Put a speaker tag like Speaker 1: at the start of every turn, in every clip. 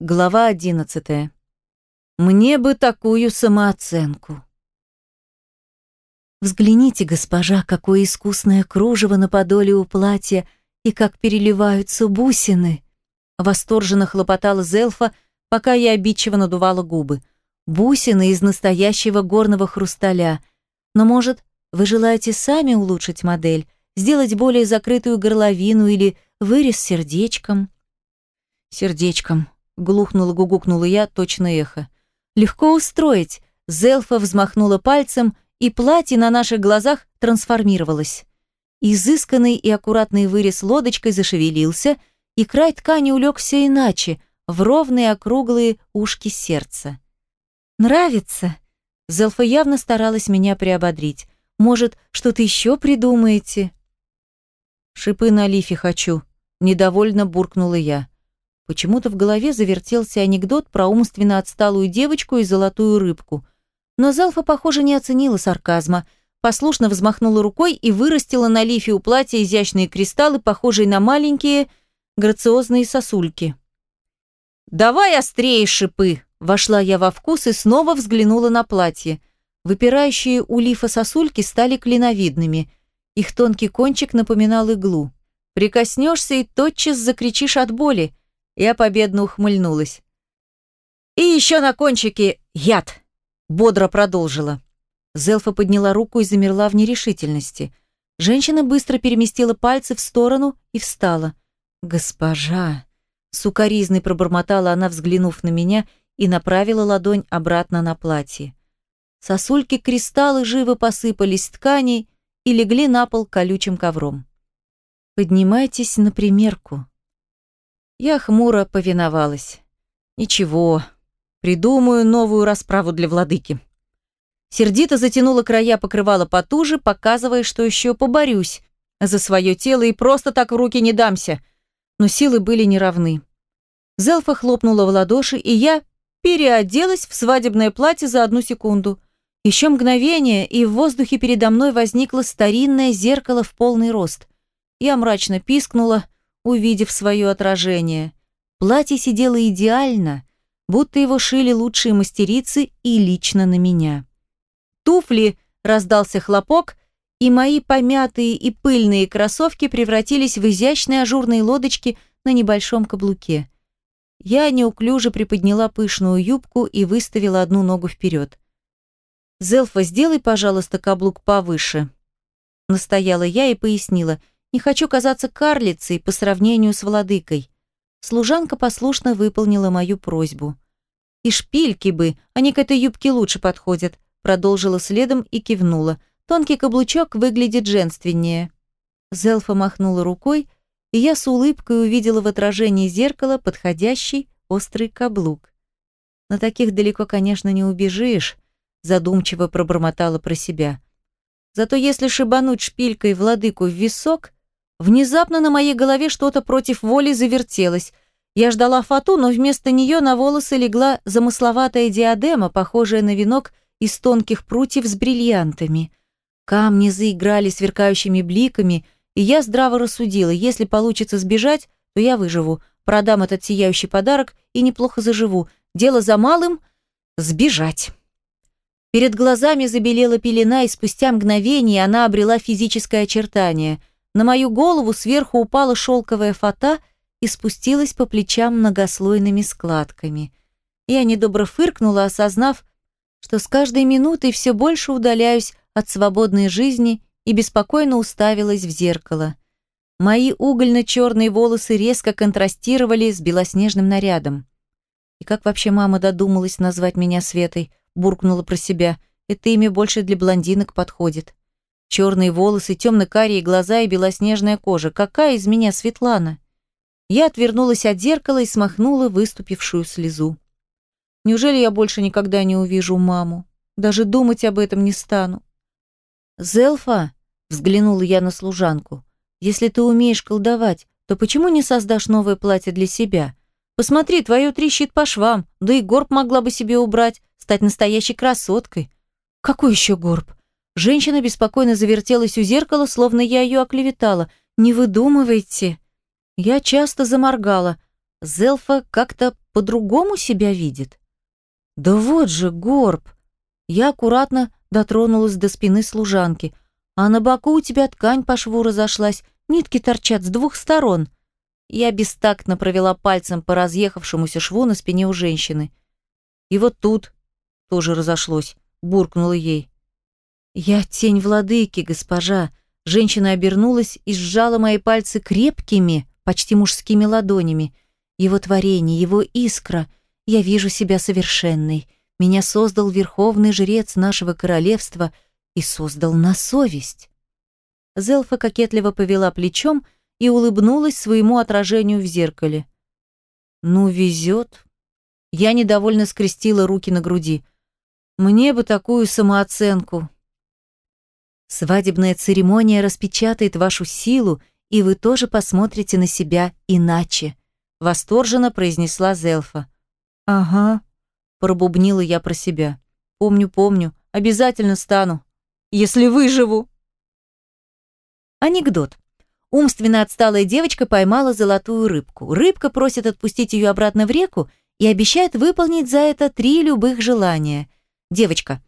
Speaker 1: Глава одиннадцатая. Мне бы такую самооценку. Взгляните, госпожа, какое искусное кружево на подоле у платья и как переливаются бусины. Восторженно хлопотала Зелфа, пока я обидчиво надувала губы. Бусины из настоящего горного хрусталя. Но, может, вы желаете сами улучшить модель, сделать более закрытую горловину или вырез сердечком? Сердечком, глухнула-гугукнула я, точно эхо. Легко устроить. Зелфа взмахнула пальцем, и платье на наших глазах трансформировалось. Изысканный и аккуратный вырез лодочкой зашевелился, и край ткани улегся иначе, в ровные округлые ушки сердца. «Нравится?» Зелфа явно старалась меня приободрить. «Может, что-то еще придумаете?» «Шипы на лифе хочу», — недовольно буркнула я. Почему-то в голове завертелся анекдот про умственно отсталую девочку и золотую рыбку. Но Залфа, похоже, не оценила сарказма. Послушно взмахнула рукой и вырастила на лифе у платья изящные кристаллы, похожие на маленькие грациозные сосульки. «Давай острее шипы!» Вошла я во вкус и снова взглянула на платье. Выпирающие у лифа сосульки стали клиновидными. Их тонкий кончик напоминал иглу. Прикоснешься и тотчас закричишь от боли. Я победно ухмыльнулась. «И еще на кончике яд!» Бодро продолжила. Зелфа подняла руку и замерла в нерешительности. Женщина быстро переместила пальцы в сторону и встала. «Госпожа!» Сукаризной пробормотала она, взглянув на меня, и направила ладонь обратно на платье. Сосульки-кристаллы живо посыпались с ткани и легли на пол колючим ковром. «Поднимайтесь на примерку», я хмуро повиновалась. Ничего, придумаю новую расправу для владыки. Сердито затянула края покрывала потуже, показывая, что еще поборюсь за свое тело и просто так в руки не дамся. Но силы были неравны. Зелфа хлопнула в ладоши, и я переоделась в свадебное платье за одну секунду. Еще мгновение, и в воздухе передо мной возникло старинное зеркало в полный рост. Я мрачно пискнула, увидев свое отражение. Платье сидело идеально, будто его шили лучшие мастерицы и лично на меня. Туфли раздался хлопок, и мои помятые и пыльные кроссовки превратились в изящные ажурные лодочки на небольшом каблуке. Я неуклюже приподняла пышную юбку и выставила одну ногу вперед. «Зелфа, сделай, пожалуйста, каблук повыше», — настояла я и пояснила — не хочу казаться карлицей по сравнению с владыкой. Служанка послушно выполнила мою просьбу. И шпильки бы, они к этой юбке лучше подходят, продолжила следом и кивнула. Тонкий каблучок выглядит женственнее. Зелфа махнула рукой, и я с улыбкой увидела в отражении зеркала подходящий острый каблук. На таких далеко, конечно, не убежишь, задумчиво пробормотала про себя. Зато если шибануть шпилькой владыку в висок, Внезапно на моей голове что-то против воли завертелось. Я ждала фату, но вместо нее на волосы легла замысловатая диадема, похожая на венок из тонких прутьев с бриллиантами. Камни заиграли сверкающими бликами, и я здраво рассудила, если получится сбежать, то я выживу, продам этот сияющий подарок и неплохо заживу. Дело за малым — сбежать. Перед глазами забелела пелена, и спустя мгновение она обрела физическое очертание. На мою голову сверху упала шелковая фата и спустилась по плечам многослойными складками. Я недобро фыркнула, осознав, что с каждой минутой все больше удаляюсь от свободной жизни и беспокойно уставилась в зеркало. Мои угольно-черные волосы резко контрастировали с белоснежным нарядом. И как вообще мама додумалась назвать меня Светой, буркнула про себя. Это имя больше для блондинок подходит. Черные волосы, темно-карие глаза и белоснежная кожа. Какая из меня Светлана? Я отвернулась от зеркала и смахнула выступившую слезу. Неужели я больше никогда не увижу маму? Даже думать об этом не стану. «Зелфа», — взглянула я на служанку, — «если ты умеешь колдовать, то почему не создашь новое платье для себя? Посмотри, твое трещит по швам, да и горб могла бы себе убрать, стать настоящей красоткой». «Какой еще горб?» Женщина беспокойно завертелась у зеркала, словно я ее оклеветала. «Не выдумывайте!» Я часто заморгала. Зелфа как-то по-другому себя видит. Да вот же горб. Я аккуратно дотронулась до спины служанки. А на боку у тебя ткань по шву разошлась, нитки торчат с двух сторон. Я бестактно провела пальцем по разъехавшемуся шву на спине у женщины. И вот тут тоже разошлось, буркнула ей. Я тень владыки, госпожа. Женщина обернулась и сжала мои пальцы крепкими, почти мужскими ладонями. Его творение, его искра. Я вижу себя совершенной. Меня создал верховный жрец нашего королевства и создал на совесть. Зелфа кокетливо повела плечом и улыбнулась своему отражению в зеркале. «Ну, везет». Я недовольно скрестила руки на груди. «Мне бы такую самооценку». Свадебная церемония распечатает вашу силу, и вы тоже посмотрите на себя иначе, восторженно произнесла Зелфа. Ага, Пробубнила я про себя. Помню, помню. Обязательно стану. Если выживу. Анекдот. Умственно отсталая девочка поймала золотую рыбку. Рыбка просит отпустить ее обратно в реку и обещает выполнить за это три любых желания. Девочка.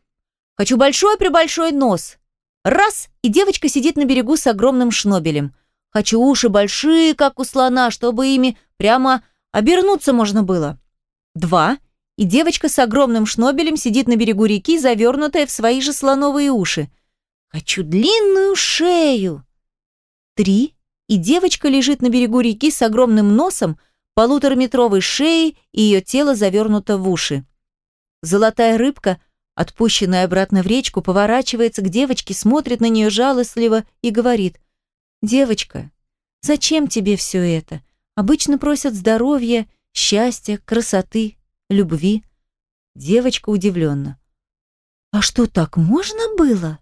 Speaker 1: Хочу большой-пребольшой нос. Раз, и девочка сидит на берегу с огромным шнобелем. Хочу уши большие, как у слона, чтобы ими прямо обернуться можно было. Два, и девочка с огромным шнобелем сидит на берегу реки, завернутая в свои же слоновые уши. Хочу длинную шею. Три, и девочка лежит на берегу реки с огромным носом, полутораметровой шеей, и ее тело завернуто в уши. Золотая рыбка, отпущенная обратно в речку, поворачивается к девочке, смотрит на нее жалостливо и говорит, «Девочка, зачем тебе все это? Обычно просят здоровья, счастья, красоты, любви. Девочка удивленно. «А что, так можно было?»